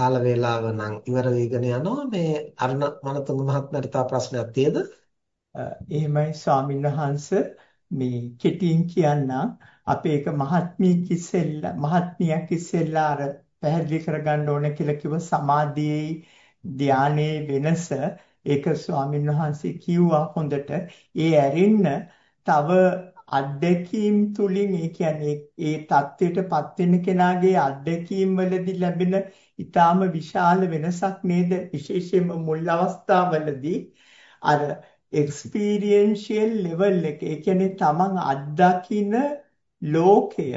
කාල වේලාව නම් ඉවර වෙගෙන යනවා. මේ අරුණ මනතුංග මහත්මයාට තව ප්‍රශ්නයක් තියෙද? එහෙමයි ස්වාමීන් වහන්ස. මේ කෙටියෙන් කියන්න අපේ එක මහත්මිය කිසෙල්ලා මහත්මියක් ඉස්සෙල්ලා අර පැහැදිලි කරගන්න ඕන කියලා කිව්ව සමාධියේ ධානයේ වෙනස ඒක ස්වාමීන් වහන්සේ කිව්වා හොඳට. ඒ ඇරෙන්න තව අත්දැකීම් තුලින් ඒ කියන්නේ ඒ தත්ත්වයටපත් වෙන කෙනාගේ අත්දැකීම් වලදී ලැබෙන ඊටාම විශාල වෙනසක් නේද? විශේෂයෙන්ම මුල් අවස්ථාවවලදී අර experiential level එක ඒ කියන්නේ තමන් අත්දකින ලෝකය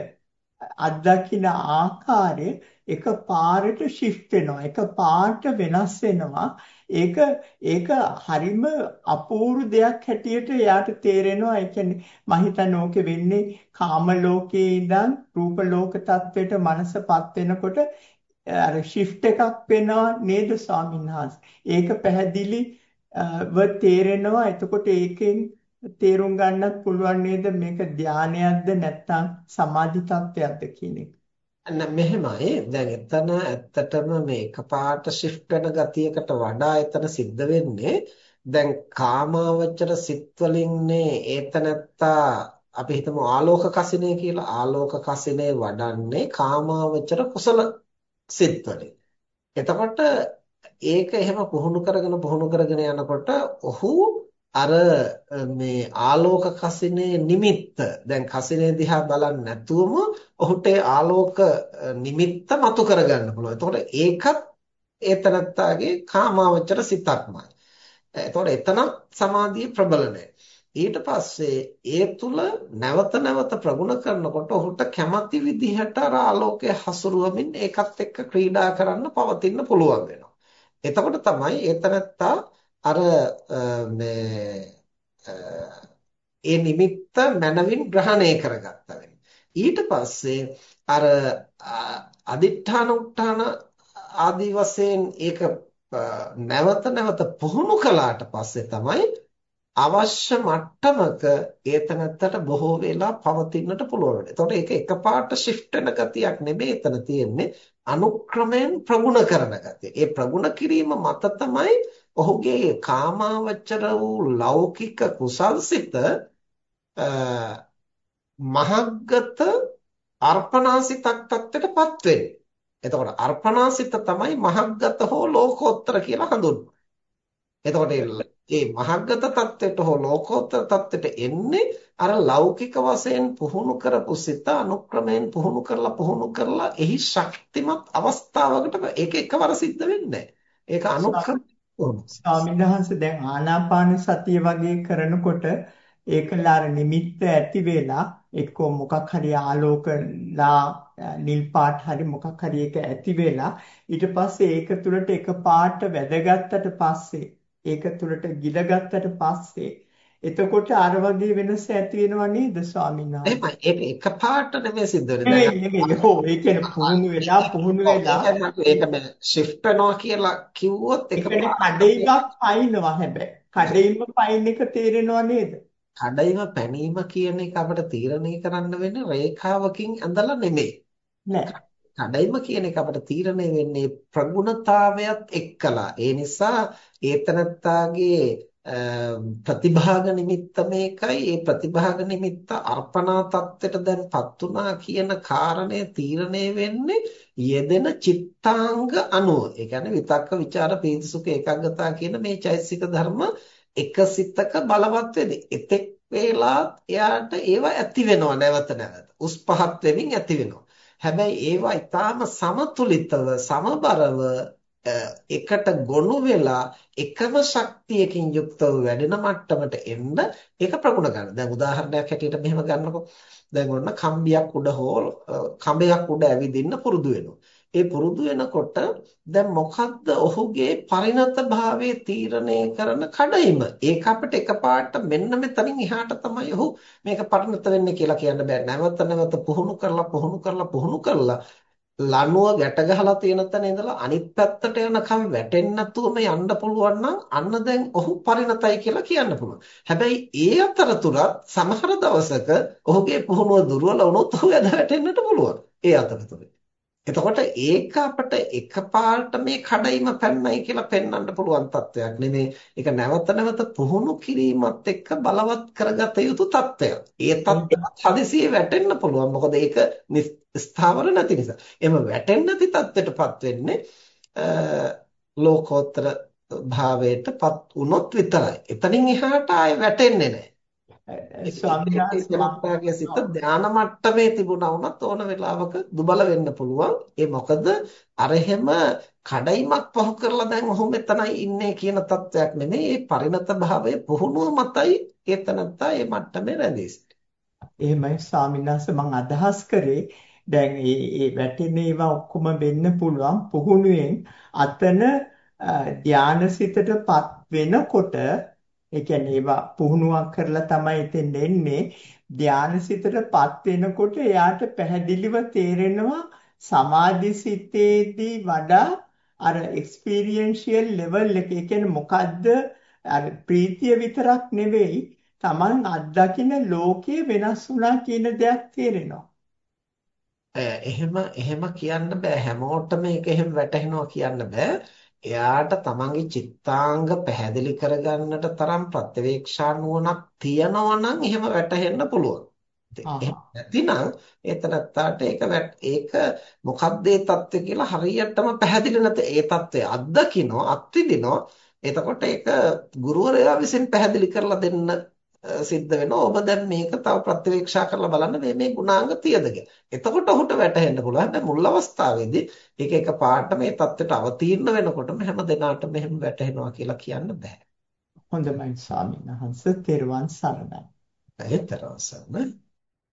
අත්දකින ආකාරය එක පාරට shift වෙනවා. එක පාට වෙනස් වෙනවා. ඒක ඒක හරිම අපූර්ව දෙයක් හැටියට යාට තේරෙනවා. ඒ කියන්නේ මම හිතන්නේ ඕකේ වෙන්නේ කාම ලෝකයේ ඉඳන් රූප ලෝක තත්වයට මනසපත් වෙනකොට අර shift එකක් වෙනවා නේද ස්වාමීන් වහන්සේ? ඒක පැහැදිලි ව තේරෙනවා. එතකොට ඒකෙන් තේරුම් ගන්නත් පුළුවන් නේද? මේක ධානයක්ද නැත්නම් සමාධි තත්වයක්ද කියන එක? මෙහෙමයි. දැන් එතන ඇත්තටම මේ එකපාරට shift වෙන ගතියකට වඩා එතන සිද්ධ වෙන්නේ දැන් කාමාවචර සිත් වලින්නේ ඒතනත්තා අපි හිතමු ආලෝක කසිනේ කියලා. ආලෝක කසිනේ වඩන්නේ කාමාවචර කුසල සිත් වලින් එතකොට ඒක එහෙම පුහුණු කරගෙන පුහුණු කරගෙන යනකොට ඔහු අර මේ ආලෝක කසිනේ නිමිත්ත දැන් කසිනේ දිහා බලන්නේ නැතුවම ඔහුට ආලෝක නිමිත්ත මතු කරගන්න පුළුවන්. එතකොට ඒකත් ඒතනත්තාගේ කාමාවචර සිතක්මයි. එතකොට එතන සමාධිය ප්‍රබල ඊට පස්සේ ඒ තුල නැවත නැවත ප්‍රගුණ කරනකොට ඔහුට කැමති විදිහට අර ආලෝකය හසුරුවමින් ඒකත් එක්ක ක්‍රීඩා කරන්න පවතින්න පුළුවන් වෙනවා. එතකොට තමයි ඒතනත්තා අර මේ ඒ නිමිත්ත මනවින් ග්‍රහණය කරගත්තා ඊට පස්සේ අර අදිඨාන උත්තාන ආදී වශයෙන් ඒක නැවත නැවත පුහුණු කළාට පස්සේ තමයි අවශ්‍ය මට්ටමක ඒතනත්තට බොහෝ වෙලා පවතින්නට පුළුවන් වෙන්නේ. එතකොට ඒක එකපාරට shift වෙන ගතියක් නෙමෙයි එතන තියෙන්නේ. අනුක්‍රමයෙන් ප්‍රගුණ කරන ගතිය. ඒ ප්‍රගුණ කිරීම මත තමයි ඔහුගේ කාමාවචර වූ ලෞකික කුසල්සිත මහග්ගත අර්පණාසිතක් තත්ත්වයටපත් වෙන්නේ. එතකොට අර්පණාසිත තමයි මහග්ගත හෝ ලෝකෝත්තර කියලා හඳුන්වන්නේ. එතකොට මේ මහග්ගත තත්ත්වයට හෝ ලෝකෝත්තර තත්ත්වයට එන්නේ අර ලෞකික වශයෙන් පුහුණු කරපු සිත අනුක්‍රමයෙන් පුහුණු කරලා පුහුණු කරලා එහි ශක්තිමත් අවස්ථාවකට ඒක එකවර සිද්ධ වෙන්නේ ඒක අනුක්‍රම ස්වාමීන් වහන්සේ දැන් ආනාපාන සතිය වගේ කරනකොට ඒකලා අර නිමිත්ත ඇති වෙලා එක්කෝ මොකක් හරි ආලෝකලා නිල් පාට හරි මොකක් හරි එක ඇති වෙලා ඊට පස්සේ ඒක තුලට එක පාට වැදගත්තට පස්සේ ඒක තුලට ගිලගත්තට පස්සේ එතකොට අර වගේ වෙනස ඇති වෙනව නේද ස්වාමීන් වහන්සේ? එහෙමයි. ඒක එකපාරට නෙමෙයි සිද්ධ වෙන්නේ. නෙමෙයි නෙමෙයි. ඔව් ඒ කියන්නේ පුහුණු වෙලා පුහුණු වෙලා ඒක මේ shift වෙනවා කියලා කිව්වොත් ඒක කඩේමක් පයින්නවා හැබැයි. කඩේම පයින් එක තේරෙනව නේද? කඩයිම පැනීම කියන එක අපිට තීරණය කරන්න වෙන්නේ රේඛාවකින් ඇඳලා නෙමෙයි. නෑ. කඩයිම කියන එක අපිට තීරණය වෙන්නේ ප්‍රගුණතාවයත් එක්කලා. ඒ නිසා ඒතනත්තාගේ ප්‍රතිභාග නිමිත්ත මේකයි ඒ ප්‍රතිභාග නිමිත්ත අර්පණා தත්ත්වයට දැන්පත් වුණා කියන කාරණය තීරණය වෙන්නේ යෙදෙන චිත්තාංග අනුව. ඒ කියන්නේ විතක්ක ਵਿਚාර ප්‍රීති සුඛ ඒකාග්‍රතා කියන මේ චෛතසික ධර්ම එකසිතක බලවත් වෙන්නේ. එතෙක් වේලාත් එයාට ඒවා ඇති වෙනවා නැවත නැවත. උස් පහත් වෙමින් ඇති වෙනවා. හැබැයි ඒවා ඊටාම සමතුලිතව සමබරව එකට ගොනු වෙලා එකම ශක්තියකින් යුක්තව වැඩෙන මට්ටමට එන්න ඒක ප්‍රගුණ ගන්න. දැන් උදාහරණයක් හැටියට මෙහෙම ගන්නකො. දැන් ඔන්න කම්බියක් උඩ හෝ කඹයක් උඩ ඇවිදින්න පුරුදු වෙනවා. ඒ පුරුදු වෙනකොට දැන් මොකද්ද ඔහුගේ පරිණත භාවයේ තීරණය කරන කඩයිම. ඒක අපිට එකපාරට මෙන්න මෙතනින් එහාට තමයි ඔහු මේක පරිණත වෙන්නේ කියලා කියන්න බෑ. නැවත නැවත පුහුණු කරලා පුහුණු කරලා පුහුණු කරලා ලණුව ගැට ගහලා තියෙන තැන ඉඳලා අනිත් පැත්තට යනකම් වැටෙන්නේ නැතුවම යන්න පුළුවන් නම් අන්න දැන් ඔහු පරිණතයි කියලා කියන්න පුළුවන්. හැබැයි ඒ අතරතුරත් සමහර දවසක ඔහුගේ පුහුණුව දුර්වල වුණොත් ඔහු ඇද වැටෙන්නට පුළුවන්. ඒ අතරතුරේ. එතකොට ඒක අපිට එකපාරට මේ කඩයිම පැන්නයි කියලා පෙන්වන්න පුළුවන් තත්වයක් නෙමෙයි. ඒක නැවත නැවත පුහුණු කිරීමත් එක්ක බලවත් කරගත යුතු තත්වයක්. ඒ තත්ත්වයට හදිසියෙ වැටෙන්න පුළුවන්. මොකද ඒක ස්ථාවර නැති නිසා. එහම වැටෙන්නේ නැති තත්ත්වයටපත් වෙන්නේ ලෝකෝත්තර භාවයටපත් වුණොත් විතරයි. එතනින් එහාට ආයෙ වැටෙන්නේ නැහැ. ස්වාමීන් වහන්සේ සිත ධානා මට්ටමේ තිබුණා වුණත් ඕන වෙලාවක දුබල වෙන්න පුළුවන්. ඒ මොකද අර එහෙම කඩයිමක් පහු කරලා දැන් ඔහු මෙතනයි ඉන්නේ කියන තත්වයක් නෙමෙයි. මේ පරිණත භාවය පුහුණුව මතයි ඒතනත්තා මේ මට්ටමේ රැඳී එහෙමයි ස්වාමීන් වහන්සේ මම අදහස් කරේ දැන් මේ මේ වැටෙන ඒවා ඔක්කොම වෙන්න පුළුවන් පුහුණුවෙන් අතන ධානසිතටපත් වෙනකොට ඒ කියන්නේ ඒවා පුහුණුවක් කරලා තමයි එතෙන් එන්නේ ධානසිතටපත් වෙනකොට එයාට පැහැදිලිව තේරෙනවා සමාධි සිතේදී වඩා අර එක්ස්පීරියන්ෂියල් ලෙවල් එක ඒ කියන්නේ මොකද්ද අර ප්‍රීතිය විතරක් නෙවෙයි Taman අත්දකින ලෝකයේ වෙනස් වුණා කියන දෙයක් තේරෙනවා. එහෙම එහෙම කියන්න බෑ හැමෝටම ඒක එහෙම වැටහෙනවා කියන්න බෑ. එයාට තමන්ගේ චිත්තාංග පැහැදිලි කරගන්නට තරම් ප්‍රත්‍යවේක්ෂා නුවණක් තියනවා නම් එහෙම වැටහෙන්න පුළුවන්. නැතිනම් ඒතරත්තාට ඒක ඒක මොකක්ද ඒ தත්ත්වය කියලා හරියටම පැහැදිලි නැත. ඒ தත්ත්වය අත්දකින්න අත්විඳිනවා. එතකොට ඒක ගුරුවරයා විසින් පැහැදිලි කරලා දෙන්න සිද්ධ වෙනවා. ඔබ දැන් මේක තව ප්‍රත්‍යවේක්ෂා කරලා බලන්න මේ මේ ගුණාංග තියද එතකොට ඔහුට වැටහෙන්න පුළුවන්. දැන් මුල් අවස්ථාවේදී ඒක එක පාට මේ தත්ත්වයට අවතීර්ණ වෙනකොටම හැම දිනාටම මෙහෙම වැටහෙනවා කියලා කියන්න බෑ. හොඳයි ස්වාමීන් වහන්සේ තෙරුවන් සරණයි. ඒතරම් සරණයි.